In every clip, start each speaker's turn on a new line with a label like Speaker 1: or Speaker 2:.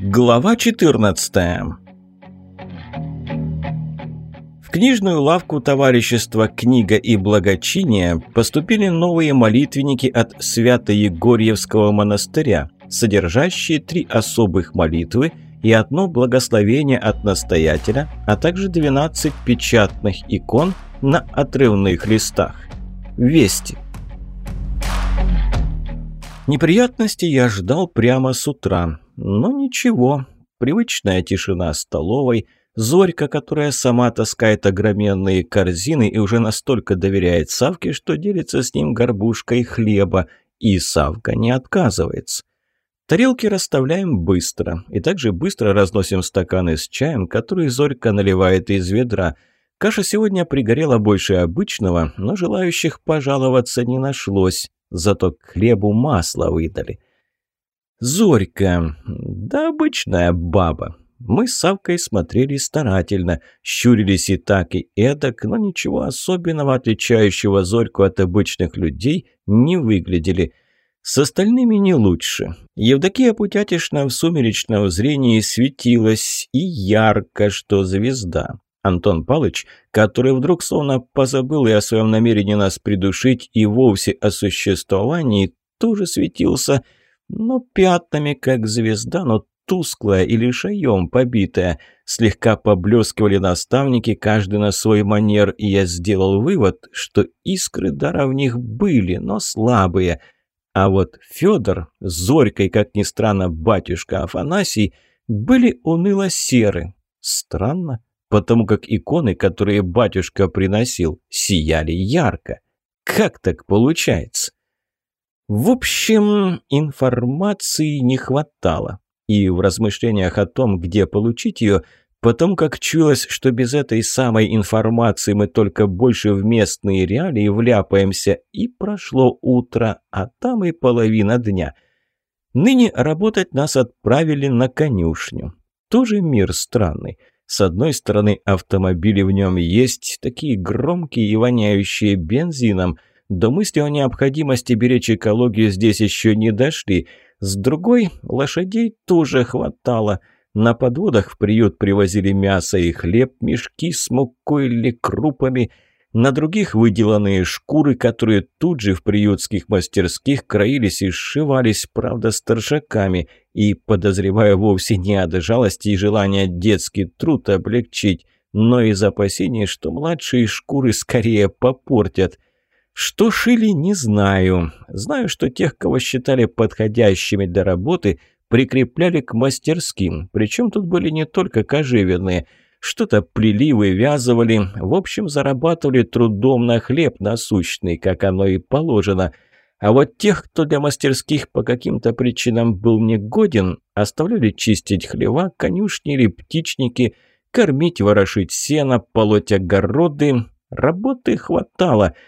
Speaker 1: Глава 14 В книжную лавку товарищества «Книга и благочиние» поступили новые молитвенники от Свято-Егорьевского монастыря, содержащие три особых молитвы и одно благословение от настоятеля, а также 12 печатных икон на отрывных листах. Вести. Неприятности я ждал прямо с утра. Но ничего, привычная тишина столовой, Зорька, которая сама таскает огроменные корзины и уже настолько доверяет Савке, что делится с ним горбушкой хлеба, и Савка не отказывается. Тарелки расставляем быстро, и также быстро разносим стаканы с чаем, который Зорька наливает из ведра. Каша сегодня пригорела больше обычного, но желающих пожаловаться не нашлось, зато к хлебу масло выдали. Зорька, да обычная баба. Мы с Савкой смотрели старательно, щурились и так, и эдак, но ничего особенного, отличающего Зорьку от обычных людей, не выглядели. С остальными не лучше. Евдокия Путятишна в сумеречном зрении светилась и ярко, что звезда. Антон Палыч, который вдруг словно позабыл и о своем намерении нас придушить, и вовсе о существовании, тоже светился – но пятнами, как звезда, но тусклая или шаем побитая. Слегка поблескивали наставники, каждый на свой манер, и я сделал вывод, что искры дара в них были, но слабые. А вот Федор, Зорькой, как ни странно, батюшка Афанасий, были уныло серы. Странно, потому как иконы, которые батюшка приносил, сияли ярко. Как так получается? В общем, информации не хватало. И в размышлениях о том, где получить ее, потом как чулось, что без этой самой информации мы только больше в местные реалии вляпаемся, и прошло утро, а там и половина дня. Ныне работать нас отправили на конюшню. Тоже мир странный. С одной стороны, автомобили в нем есть, такие громкие и воняющие бензином – до мысли о необходимости беречь экологию здесь еще не дошли. С другой, лошадей тоже хватало. На подводах в приют привозили мясо и хлеб, мешки с мукой или крупами. На других выделанные шкуры, которые тут же в приютских мастерских краились и сшивались, правда, старшаками. И, подозревая вовсе не от жалости и желания детский труд облегчить, но из опасений, что младшие шкуры скорее попортят – что шили, не знаю. Знаю, что тех, кого считали подходящими для работы, прикрепляли к мастерским. Причем тут были не только кожевенные. Что-то плели, вывязывали. В общем, зарабатывали трудом на хлеб насущный, как оно и положено. А вот тех, кто для мастерских по каким-то причинам был негоден, оставляли чистить хлева, конюшни или птичники, кормить, ворошить сено, полоть огороды. Работы хватало –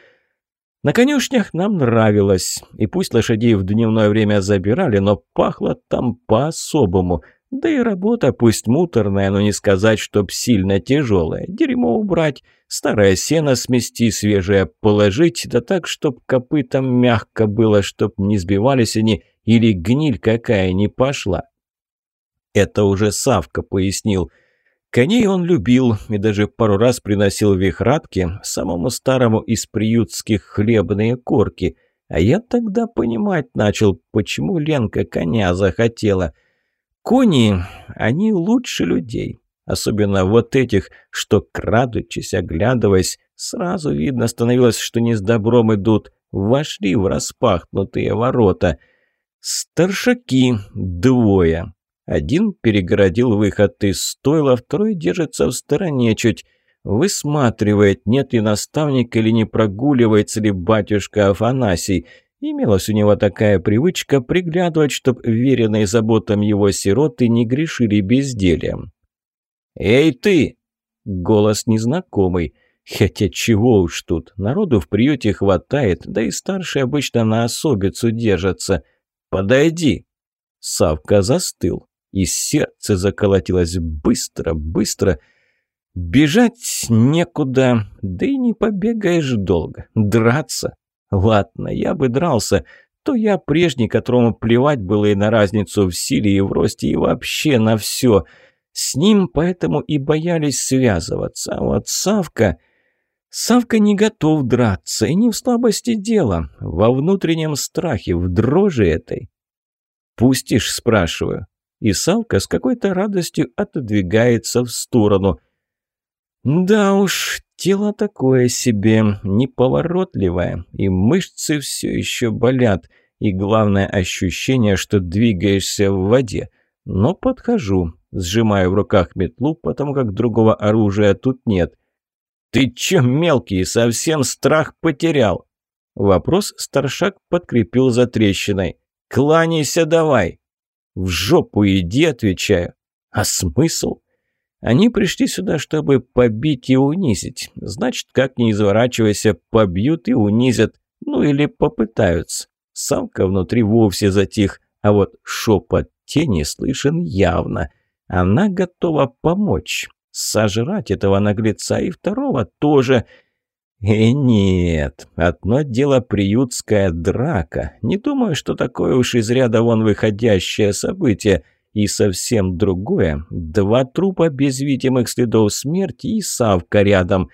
Speaker 1: на конюшнях нам нравилось, и пусть лошадей в дневное время забирали, но пахло там по-особому. Да и работа пусть муторная, но не сказать, чтоб сильно тяжелая. Дерьмо убрать, старое сено смести, свежее положить, да так, чтоб копытам мягко было, чтоб не сбивались они или гниль какая не пошла. Это уже Савка пояснил – Коней он любил и даже пару раз приносил вихратки, самому старому из приютских хлебные корки. А я тогда понимать начал, почему Ленка коня захотела. Кони, они лучше людей. Особенно вот этих, что, крадучись, оглядываясь, сразу видно становилось, что не с добром идут. Вошли в распахнутые ворота. Старшаки двое. Один перегородил выход из стойла, второй держится в стороне чуть, высматривает, нет ли наставника или не прогуливается ли батюшка Афанасий. Имелась у него такая привычка приглядывать, чтоб веренные заботам его сироты не грешили бездельем. «Эй ты!» — голос незнакомый. Хотя чего уж тут, народу в приюте хватает, да и старшие обычно на особицу держатся. «Подойди!» Савка застыл и сердце заколотилось быстро, быстро. Бежать некуда, да и не побегаешь долго. Драться? Ладно, я бы дрался, то я прежний, которому плевать было и на разницу в силе и в росте, и вообще на все. С ним поэтому и боялись связываться. А вот Савка... Савка не готов драться, и не в слабости дела, во внутреннем страхе, в дрожи этой. «Пустишь?» – спрашиваю. И Савка с какой-то радостью отодвигается в сторону. «Да уж, тело такое себе, неповоротливое, и мышцы все еще болят, и главное ощущение, что двигаешься в воде. Но подхожу, сжимаю в руках метлу, потому как другого оружия тут нет. «Ты че, мелкий, совсем страх потерял?» Вопрос старшак подкрепил за трещиной. «Кланяйся давай!» «В жопу иди», — отвечаю. «А смысл?» Они пришли сюда, чтобы побить и унизить. Значит, как ни изворачивайся, побьют и унизят. Ну или попытаются. Самка внутри вовсе затих, а вот шепот тени слышен явно. Она готова помочь. Сожрать этого наглеца и второго тоже. И нет, одно дело приютская драка. Не думаю, что такое уж из ряда вон выходящее событие. И совсем другое. Два трупа без видимых следов смерти и Савка рядом.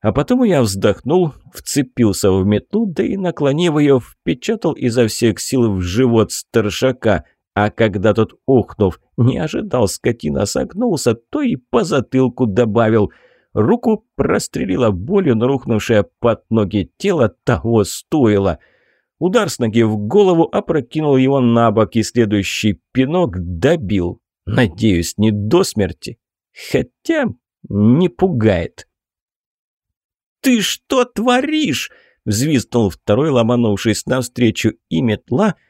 Speaker 1: А потом я вздохнул, вцепился в метлу, да и, наклонив ее, впечатал изо всех сил в живот старшака. А когда тот, ухнув, не ожидал скотина согнулся, то и по затылку добавил. Руку прострелила болью, но рухнувшее под ноги тело того стоило. Удар с ноги в голову опрокинул его на бок, и следующий пинок добил. Надеюсь, не до смерти. Хотя не пугает. «Ты что творишь?» — взвизгнул второй, ломанувшись навстречу, и метла —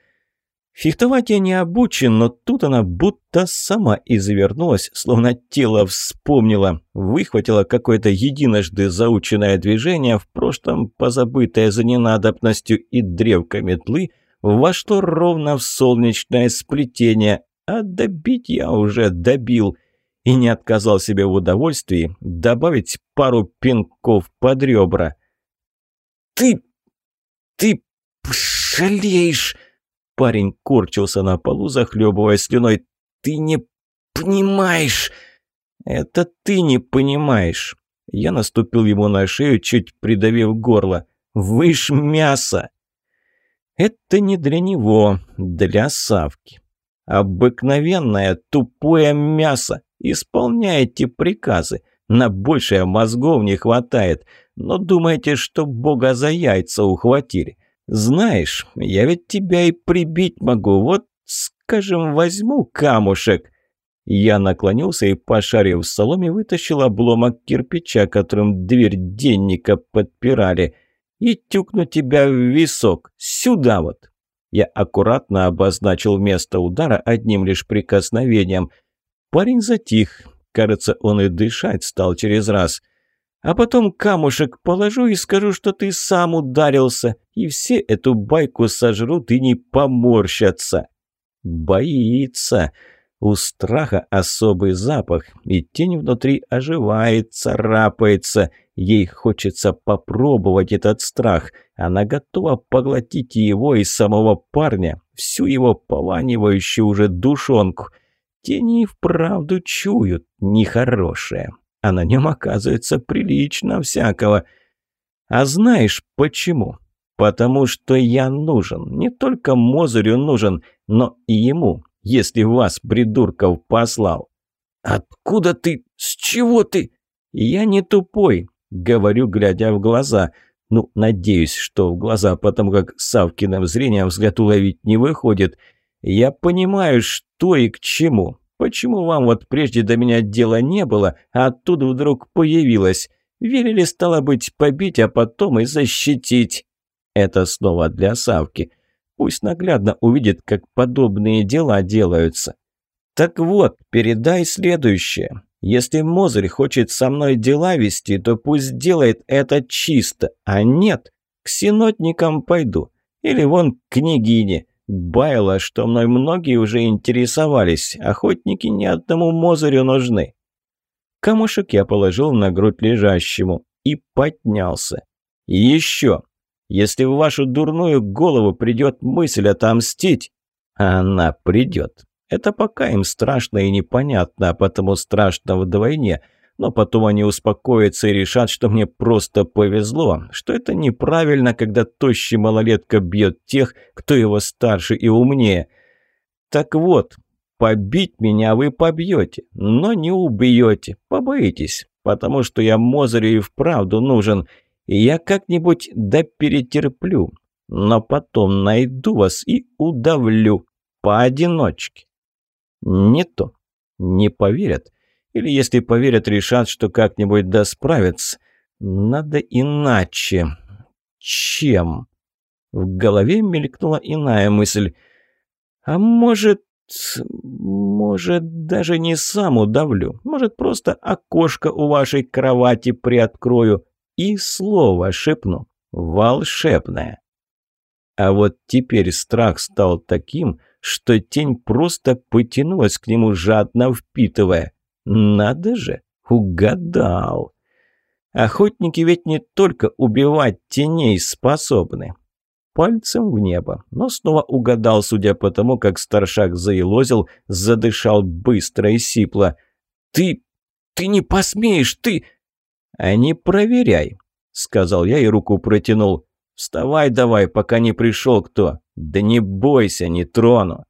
Speaker 1: Фехтовать я не обучен, но тут она будто сама извернулась, словно тело вспомнила, выхватила какое-то единожды заученное движение, в прошлом позабытое за ненадобностью и древко метлы, вошло ровно в солнечное сплетение, а добить я уже добил и не отказал себе в удовольствии добавить пару пинков под ребра. «Ты... ты... жалеешь!» Парень корчился на полу, захлебывая слюной. «Ты не понимаешь!» «Это ты не понимаешь!» Я наступил ему на шею, чуть придавив горло. «Выш мясо!» «Это не для него, для Савки. Обыкновенное тупое мясо. Исполняете приказы. На большее мозгов не хватает. Но думаете, что Бога за яйца ухватили. «Знаешь, я ведь тебя и прибить могу. Вот, скажем, возьму камушек». Я наклонился и, пошарив в соломе, вытащил обломок кирпича, которым дверь денника подпирали. «И тюкну тебя в висок. Сюда вот». Я аккуратно обозначил место удара одним лишь прикосновением. Парень затих. Кажется, он и дышать стал через раз – а потом камушек положу и скажу, что ты сам ударился, и все эту байку сожрут и не поморщатся. Боится. У страха особый запах, и тень внутри оживает, царапается. Ей хочется попробовать этот страх. Она готова поглотить его и самого парня, всю его пованивающую уже душонку. Тени вправду чуют нехорошее а на нем оказывается прилично всякого. А знаешь почему? Потому что я нужен. Не только Мозырю нужен, но и ему, если вас, придурков, послал. Откуда ты? С чего ты? Я не тупой, говорю, глядя в глаза. Ну, надеюсь, что в глаза, потому как Савкиным зрением взгляд уловить не выходит. Я понимаю, что и к чему. Почему вам вот прежде до меня дела не было, а тут вдруг появилось? Велели, стало быть, побить, а потом и защитить. Это снова для Савки. Пусть наглядно увидит, как подобные дела делаются. Так вот, передай следующее. Если Мозырь хочет со мной дела вести, то пусть делает это чисто, а нет, к синотникам пойду. Или вон к княгине. Байло, что мной многие уже интересовались. Охотники ни одному Мозырю нужны. Камушек я положил на грудь лежащему и поднялся. Еще. Если в вашу дурную голову придет мысль отомстить, она придет. Это пока им страшно и непонятно, а потому страшно вдвойне. Но потом они успокоятся и решат, что мне просто повезло, что это неправильно, когда тощий малолетка бьет тех, кто его старше и умнее. Так вот, побить меня вы побьете, но не убьете, побоитесь, потому что я Мозырю и вправду нужен, и я как-нибудь да перетерплю, но потом найду вас и удавлю поодиночке. Не то. Не поверят. Или если поверят, решат, что как-нибудь да справятся. Надо иначе. Чем? В голове мелькнула иная мысль. А может... Может, даже не сам удавлю. Может, просто окошко у вашей кровати приоткрою и слово шепну. Волшебное. А вот теперь страх стал таким, что тень просто потянулась к нему, жадно впитывая. Надо же, угадал. Охотники ведь не только убивать теней способны. Пальцем в небо, но снова угадал, судя по тому, как старшак заелозил, задышал быстро и сипло. «Ты... ты не посмеешь, ты...» «А не проверяй», — сказал я и руку протянул. «Вставай давай, пока не пришел кто. Да не бойся, не трону».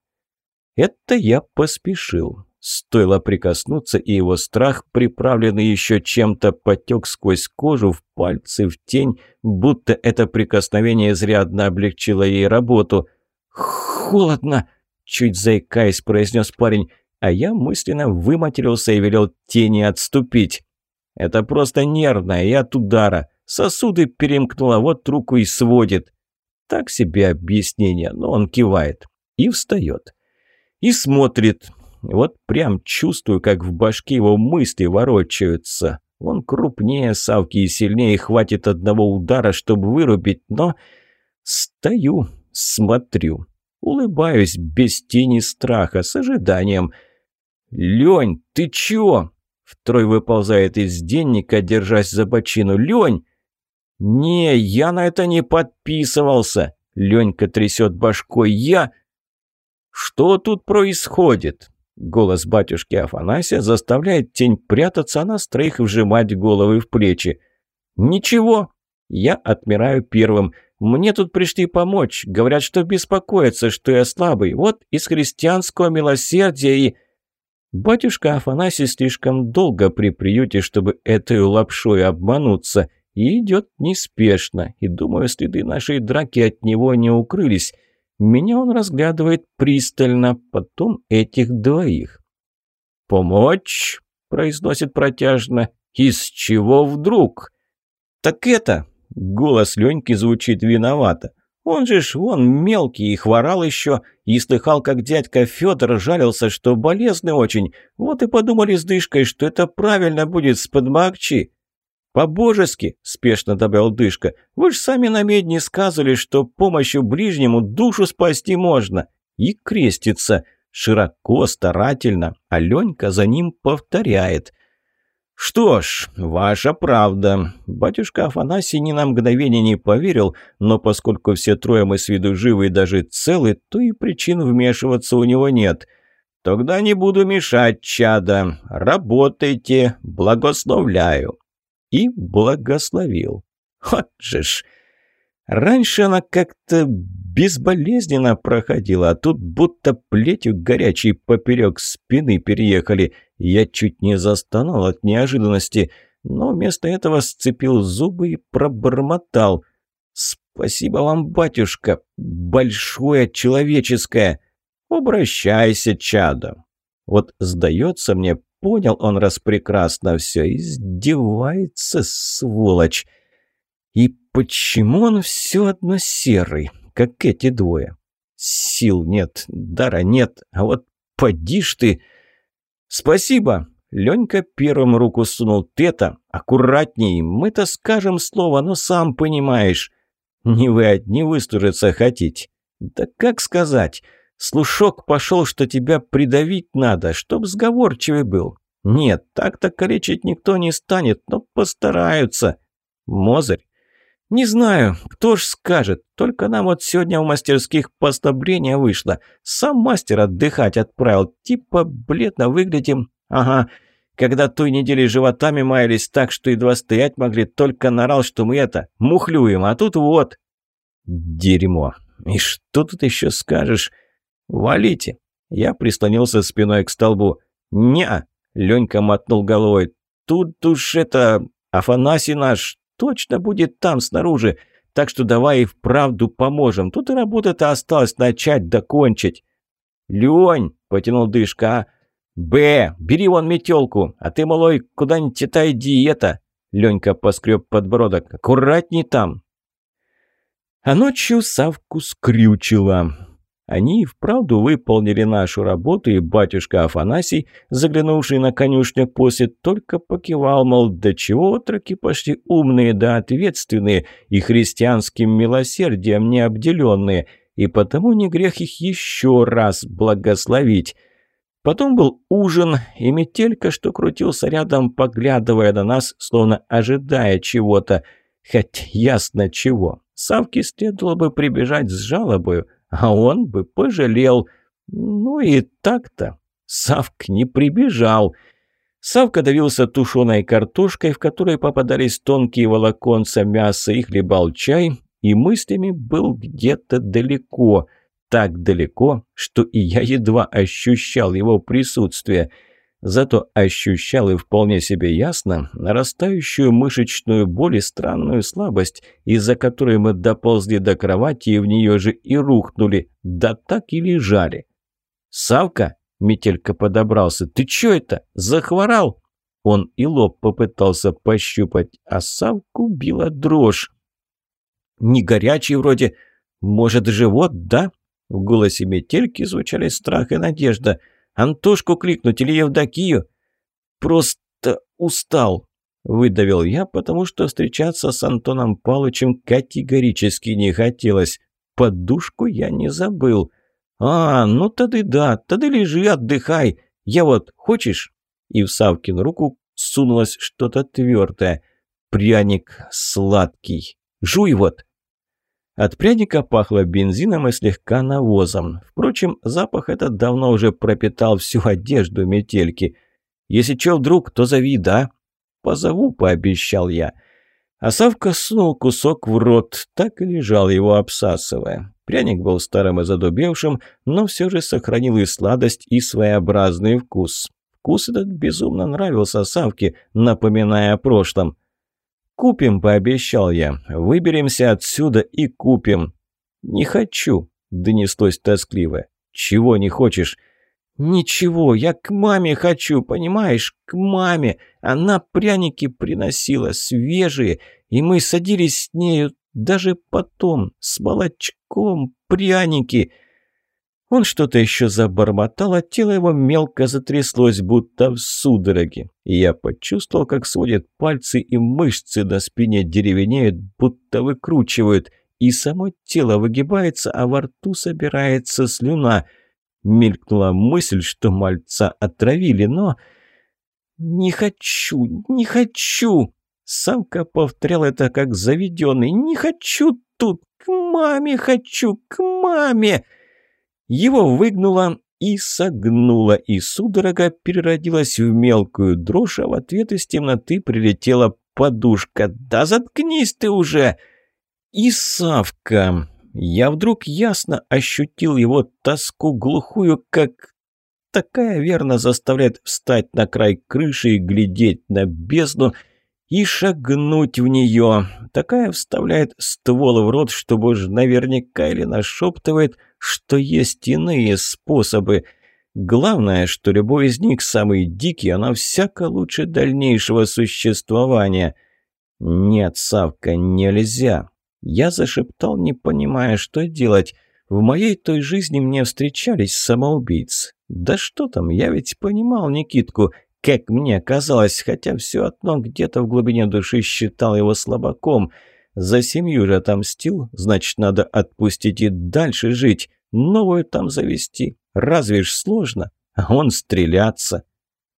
Speaker 1: Это я поспешил. Стоило прикоснуться, и его страх, приправленный еще чем-то, потек сквозь кожу, в пальцы, в тень, будто это прикосновение изрядно облегчило ей работу. «Холодно!» – чуть заикаясь, произнес парень, а я мысленно выматерился и велел тени отступить. «Это просто нервное и от удара. Сосуды перемкнуло, вот руку и сводит». Так себе объяснение, но он кивает и встает. И смотрит – вот прям чувствую, как в башке его мысли ворочаются. Он крупнее Савки и сильнее, хватит одного удара, чтобы вырубить, но... Стою, смотрю, улыбаюсь без тени страха, с ожиданием. «Лень, ты чё?» Втрой выползает из денника, держась за бочину. «Лень!» «Не, я на это не подписывался!» Ленька трясет башкой. «Я...» «Что тут происходит?» Голос батюшки Афанасия заставляет тень прятаться, а нас троих вжимать головы в плечи. «Ничего!» Я отмираю первым. «Мне тут пришли помочь. Говорят, что беспокоятся, что я слабый. Вот из христианского милосердия и...» Батюшка Афанасий слишком долго при приюте, чтобы этой лапшой обмануться, и идет неспешно, и, думаю, следы нашей драки от него не укрылись. Меня он разглядывает пристально, потом этих двоих. «Помочь?» – произносит протяжно. «Из чего вдруг?» «Так это...» – голос Леньки звучит виновато. «Он же ж вон мелкий и хворал еще, и слыхал, как дядька Федор жалился, что болезный очень. Вот и подумали с дышкой, что это правильно будет с подмагчи. «По-божески», – спешно добавил Дышка, – «вы ж сами на медне сказали, что помощью ближнему душу спасти можно». И крестится. Широко, старательно. Аленька за ним повторяет. «Что ж, ваша правда. Батюшка Афанасий ни на мгновение не поверил, но поскольку все трое мы с виду живы и даже целы, то и причин вмешиваться у него нет». «Тогда не буду мешать, чада. Работайте, благословляю» и благословил. Вот же ж! Раньше она как-то безболезненно проходила, а тут будто плетью горячей поперек спины переехали. Я чуть не застонал от неожиданности, но вместо этого сцепил зубы и пробормотал. «Спасибо вам, батюшка, большое человеческое! Обращайся, чадо!» Вот сдается мне, понял он раз прекрасно все. Издевается, сволочь. И почему он все одно серый, как эти двое? Сил нет, дара нет, а вот поди ж ты. Спасибо. Ленька первым руку сунул. Ты-то аккуратней, мы-то скажем слово, но сам понимаешь. Не вы одни выслужиться хотите. Да как сказать? Слушок пошел, что тебя придавить надо, чтоб сговорчивый был. Нет, так-то калечить никто не станет, но постараются. Мозырь, «Не знаю, кто ж скажет. Только нам вот сегодня в мастерских послабление вышло. Сам мастер отдыхать отправил. Типа бледно выглядим. Ага. Когда той недели животами маялись так, что едва стоять могли, только нарал, что мы это, мухлюем. А тут вот...» «Дерьмо. И что тут еще скажешь? Валите!» Я прислонился спиной к столбу. «Не-а!» Ленька мотнул головой. «Тут уж это... Афанасий наш точно будет там, снаружи. Так что давай и вправду поможем. Тут и работа-то осталось начать, докончить». «Лень!» — потянул дышка. «А? «Б, бери вон метелку, а ты, малой, куда-нибудь отойди это!» Ленька поскреб подбородок. «Аккуратней там!» А ночью Савку скрючило. Они и вправду выполнили нашу работу, и батюшка Афанасий, заглянувший на конюшню после, только покивал, мол, до чего отроки пошли умные да ответственные и христианским милосердием не обделенные, и потому не грех их еще раз благословить. Потом был ужин, и метелька, что крутился рядом, поглядывая на нас, словно ожидая чего-то. Хоть ясно чего. Савке следовало бы прибежать с жалобою, а он бы пожалел. Ну и так-то. Савк не прибежал. Савка давился тушеной картошкой, в которой попадались тонкие волоконца мяса, и хлебал чай, и мыслями был где-то далеко. Так далеко, что и я едва ощущал его присутствие – Зато ощущал и вполне себе ясно нарастающую мышечную боль и странную слабость, из-за которой мы доползли до кровати и в нее же и рухнули, да так и лежали. «Савка?» — Метелька подобрался. «Ты чё это? Захворал?» Он и лоб попытался пощупать, а Савку била дрожь. «Не горячий вроде. Может, живот, да?» В голосе Метельки звучали страх и надежда — Антошку кликнуть или Евдокию?» «Просто устал», — выдавил я, потому что встречаться с Антоном Палычем категорически не хотелось. Подушку я не забыл. «А, ну тогда да, тогда лежи, отдыхай. Я вот, хочешь?» И в Савкин руку сунулось что-то твердое. Пряник сладкий. Жуй вот. От пряника пахло бензином и слегка навозом. Впрочем, запах этот давно уже пропитал всю одежду метельки. «Если чё вдруг, то зови, да?» «Позову», — пообещал я. А Савка сунул кусок в рот, так и лежал его обсасывая. Пряник был старым и задубевшим, но все же сохранил и сладость, и своеобразный вкус. Вкус этот безумно нравился Савке, напоминая о прошлом. «Купим», — пообещал я. «Выберемся отсюда и купим». «Не хочу», — донеслось тоскливо. «Чего не хочешь?» «Ничего, я к маме хочу, понимаешь, к маме. Она пряники приносила, свежие, и мы садились с нею даже потом, с молочком, пряники». Он что-то еще забормотал, а тело его мелко затряслось, будто в судороге. И я почувствовал, как сводят пальцы и мышцы на спине деревенеют, будто выкручивают, и само тело выгибается, а во рту собирается слюна. Мелькнула мысль, что мальца отравили, но... «Не хочу, не хочу!» Самка повторял это как заведенный. «Не хочу тут! К маме хочу! К маме!» Его выгнуло и согнуло, и судорога переродилась в мелкую дрожь, а в ответ из темноты прилетела подушка. «Да заткнись ты уже!» И Савка. Я вдруг ясно ощутил его тоску глухую, как... Такая верно заставляет встать на край крыши и глядеть на бездну и шагнуть в нее. Такая вставляет ствол в рот, чтобы уж наверняка или нашептывает – что есть иные способы. Главное, что любой из них самый дикий, она всяко лучше дальнейшего существования. «Нет, Савка, нельзя!» Я зашептал, не понимая, что делать. В моей той жизни мне встречались самоубийцы. Да что там, я ведь понимал Никитку, как мне казалось, хотя все одно где-то в глубине души считал его слабаком – за семью же отомстил, значит, надо отпустить и дальше жить, новую там завести. Разве ж сложно? А он стреляться.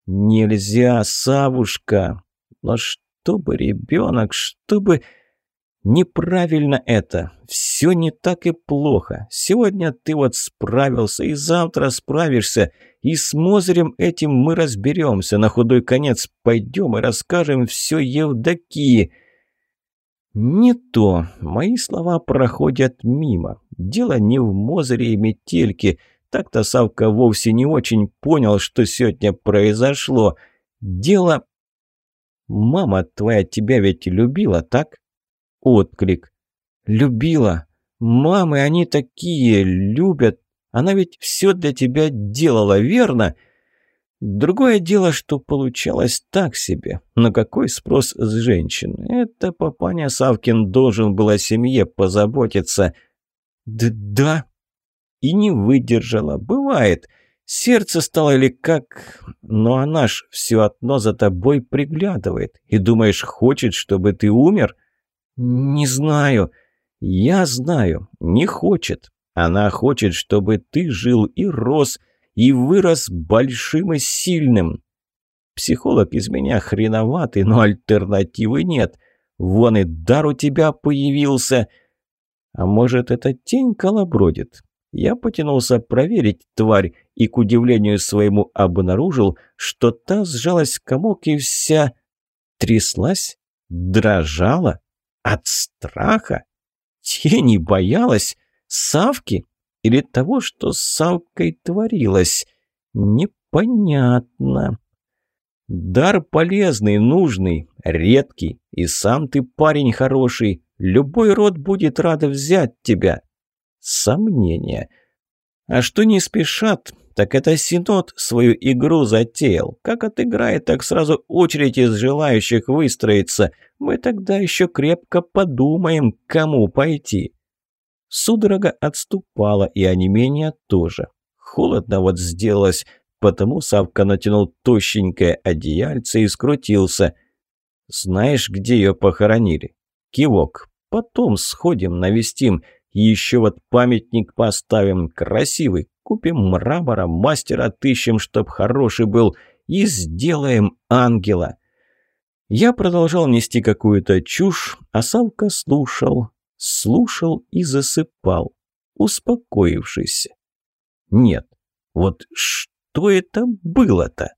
Speaker 1: Нельзя, Савушка. Но чтобы ребенок, чтобы... Неправильно это. Все не так и плохо. Сегодня ты вот справился, и завтра справишься. И с Мозырем этим мы разберемся. На худой конец пойдем и расскажем все Евдокии. Не то. Мои слова проходят мимо. Дело не в Мозыре и Метельке. Так-то Савка вовсе не очень понял, что сегодня произошло. Дело... Мама твоя тебя ведь любила, так? Отклик. «Любила. Мамы, они такие, любят. Она ведь все для тебя делала, верно?» Другое дело, что получалось так себе. Но какой спрос с женщин? Это папаня Савкин должен был о семье позаботиться. Д да. И не выдержала. Бывает. Сердце стало или как... Но она ж все одно за тобой приглядывает. И думаешь, хочет, чтобы ты умер? «Не знаю. Я знаю. Не хочет. Она хочет, чтобы ты жил и рос, и вырос большим и сильным. Психолог из меня хреноватый, но альтернативы нет. Вон и дар у тебя появился. А может, это тень колобродит?» Я потянулся проверить тварь и, к удивлению своему, обнаружил, что та сжалась в комок и вся тряслась, дрожала. От страха? Тени боялась? Савки? Или того, что с Савкой творилось? Непонятно. Дар полезный, нужный, редкий. И сам ты парень хороший. Любой род будет рад взять тебя. Сомнения. А что не спешат, так это Синод свою игру затеял. Как отыграет, так сразу очередь из желающих выстроится. Мы тогда еще крепко подумаем, кому пойти. Судорога отступала, и онемение тоже. Холодно вот сделалось, потому Савка натянул тощенькое одеяльце и скрутился. «Знаешь, где ее похоронили?» «Кивок. Потом сходим, навестим. Еще вот памятник поставим, красивый, Купим мрамора, мастера отыщем, чтоб хороший был, и сделаем ангела. Я продолжал нести какую-то чушь, а Савка слушал, слушал и засыпал, успокоившись. Нет, вот что это было-то?